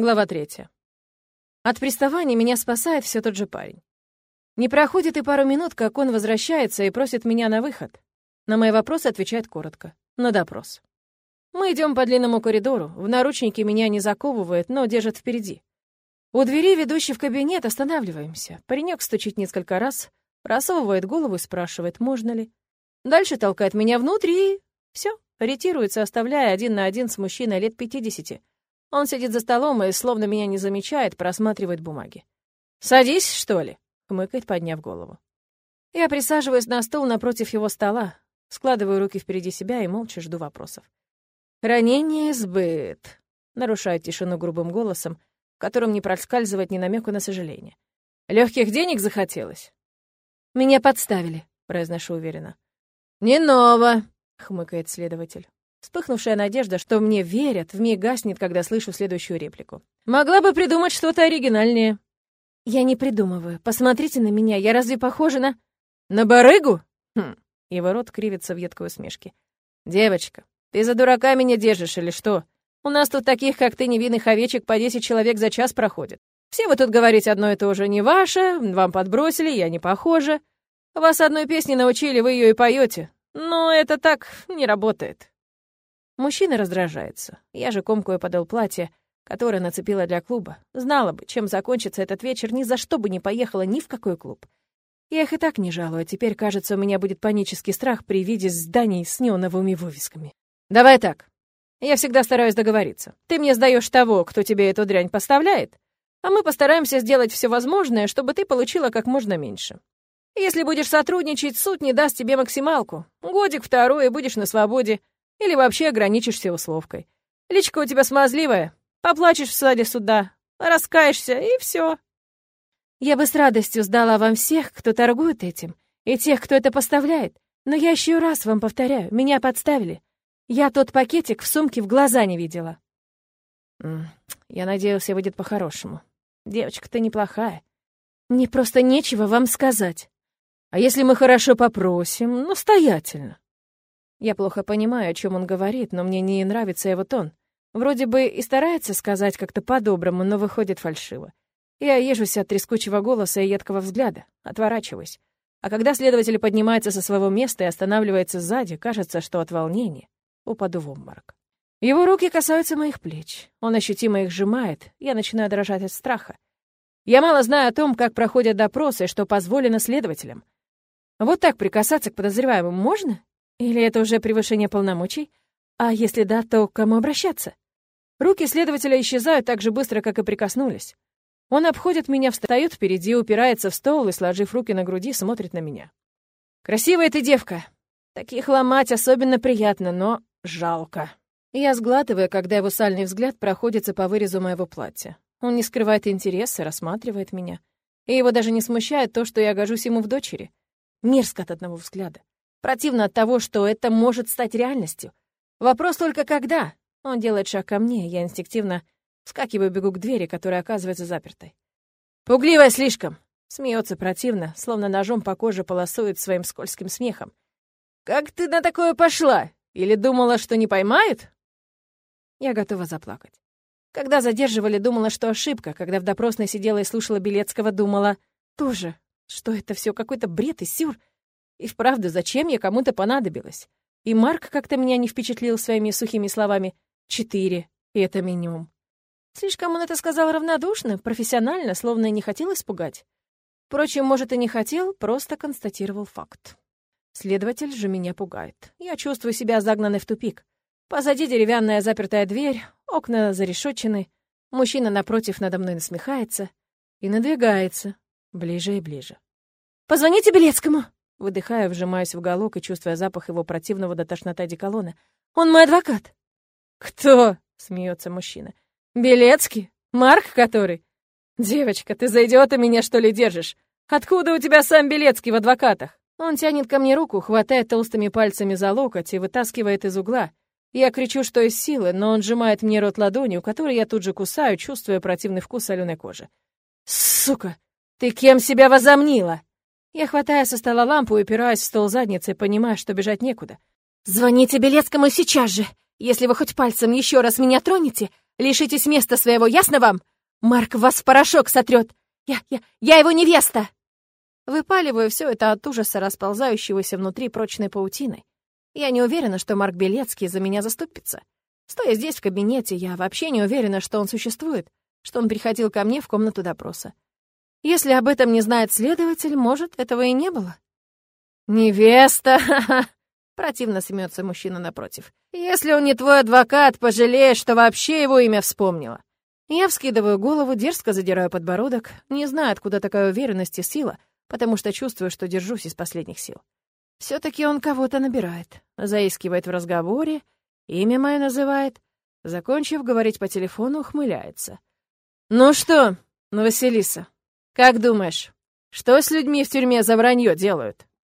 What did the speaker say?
Глава третья. От приставания меня спасает все тот же парень. Не проходит и пару минут, как он возвращается и просит меня на выход. На мои вопросы отвечает коротко. На допрос. Мы идем по длинному коридору. В наручники меня не заковывает, но держит впереди. У двери, ведущей в кабинет, останавливаемся. Паренек стучит несколько раз, просовывает голову и спрашивает, можно ли. Дальше толкает меня внутрь и... все, ретируется, оставляя один на один с мужчиной лет пятидесяти. Он сидит за столом и, словно меня не замечает, просматривает бумаги. «Садись, что ли?» — хмыкает, подняв голову. Я присаживаюсь на стул напротив его стола, складываю руки впереди себя и молча жду вопросов. «Ранение сбыт», — нарушает тишину грубым голосом, в котором не проскальзывает ни намека на сожаление. Легких денег захотелось?» «Меня подставили», — произношу уверенно. «Не ново», — хмыкает следователь. Вспыхнувшая надежда, что мне верят, вмиг гаснет, когда слышу следующую реплику. «Могла бы придумать что-то оригинальнее». «Я не придумываю. Посмотрите на меня. Я разве похожа на...» «На барыгу?» Хм. Его рот кривится в едкой усмешке. «Девочка, ты за дурака меня держишь или что? У нас тут таких, как ты, невинных овечек, по десять человек за час проходит. Все вы тут говорите одно и то же. Не ваше, вам подбросили, я не похожа. Вас одной песни научили, вы ее и поете. Но это так не работает. Мужчина раздражается. Я же комкую подол платье, которое нацепила для клуба. Знала бы, чем закончится этот вечер, ни за что бы не поехала ни в какой клуб. Я их и так не жалую, а теперь, кажется, у меня будет панический страх при виде зданий с неоновыми вывесками. Давай так. Я всегда стараюсь договориться. Ты мне сдаешь того, кто тебе эту дрянь поставляет, а мы постараемся сделать все возможное, чтобы ты получила как можно меньше. Если будешь сотрудничать, суд не даст тебе максималку. Годик второй, и будешь на свободе. Или вообще ограничишься условкой. Личка у тебя смазливая, поплачешь в сале суда, раскаешься, и все. Я бы с радостью сдала вам всех, кто торгует этим, и тех, кто это поставляет. Но я еще раз вам повторяю, меня подставили. Я тот пакетик в сумке в глаза не видела. Я надеялся, выйдет по-хорошему. Девочка-то неплохая. Мне просто нечего вам сказать. А если мы хорошо попросим, настоятельно? Я плохо понимаю, о чем он говорит, но мне не нравится его тон. Вроде бы и старается сказать как-то по-доброму, но выходит фальшиво. Я ежусь от трескучего голоса и едкого взгляда, отворачиваюсь. А когда следователь поднимается со своего места и останавливается сзади, кажется, что от волнения упаду в обморок. Его руки касаются моих плеч. Он ощутимо их сжимает. Я начинаю дрожать от страха. Я мало знаю о том, как проходят допросы и что позволено следователям. Вот так прикасаться к подозреваемым можно? Или это уже превышение полномочий? А если да, то к кому обращаться? Руки следователя исчезают так же быстро, как и прикоснулись. Он обходит меня, встает впереди, упирается в стол и, сложив руки на груди, смотрит на меня. «Красивая ты девка. Таких ломать особенно приятно, но жалко». Я сглатываю, когда его сальный взгляд проходится по вырезу моего платья. Он не скрывает интереса, рассматривает меня. И его даже не смущает то, что я гожусь ему в дочери. Мерзко от одного взгляда. Противно от того, что это может стать реальностью. Вопрос только когда. Он делает шаг ко мне, я инстинктивно вскакиваю, бегу к двери, которая оказывается запертой. «Пугливая слишком!» Смеется противно, словно ножом по коже полосует своим скользким смехом. «Как ты на такое пошла? Или думала, что не поймают?» Я готова заплакать. Когда задерживали, думала, что ошибка. Когда в допросной сидела и слушала Белецкого, думала тоже, что это все какой-то бред и сюр. И вправду, зачем я кому-то понадобилась? И Марк как-то меня не впечатлил своими сухими словами. Четыре, и это минимум. Слишком он это сказал равнодушно, профессионально, словно не хотел испугать. Впрочем, может, и не хотел, просто констатировал факт. Следователь же меня пугает. Я чувствую себя загнанной в тупик. Позади деревянная запертая дверь, окна зарешочены. Мужчина напротив надо мной насмехается и надвигается ближе и ближе. «Позвоните Белецкому!» Выдыхая, вжимаясь в уголок и чувствуя запах его противного до тошноты деколона. «Он мой адвокат!» «Кто?» — смеется мужчина. «Белецкий? Марк который?» «Девочка, ты за идиота меня, что ли, держишь? Откуда у тебя сам Белецкий в адвокатах?» Он тянет ко мне руку, хватает толстыми пальцами за локоть и вытаскивает из угла. Я кричу, что из силы, но он сжимает мне рот ладонью, которой я тут же кусаю, чувствуя противный вкус соленой кожи. «Сука! Ты кем себя возомнила?» Я хватаю со стола лампу и упираюсь в стол задницей, понимая, что бежать некуда. «Звоните Белецкому сейчас же! Если вы хоть пальцем еще раз меня тронете, Лишитесь места своего, ясно вам? Марк вас в порошок сотрет. Я, я, я его невеста!» Выпаливаю все это от ужаса, расползающегося внутри прочной паутины. Я не уверена, что Марк Белецкий за меня заступится. Стоя здесь, в кабинете, я вообще не уверена, что он существует, что он приходил ко мне в комнату допроса. Если об этом не знает следователь, может, этого и не было. «Невеста!» — противно смеется мужчина напротив. «Если он не твой адвокат, пожалеешь, что вообще его имя вспомнила». Я вскидываю голову, дерзко задираю подбородок, не знаю, откуда такая уверенность и сила, потому что чувствую, что держусь из последних сил. все таки он кого-то набирает, заискивает в разговоре, имя мое называет, закончив говорить по телефону, ухмыляется. «Ну что, Василиса, как думаешь, что с людьми в тюрьме за вранье делают?»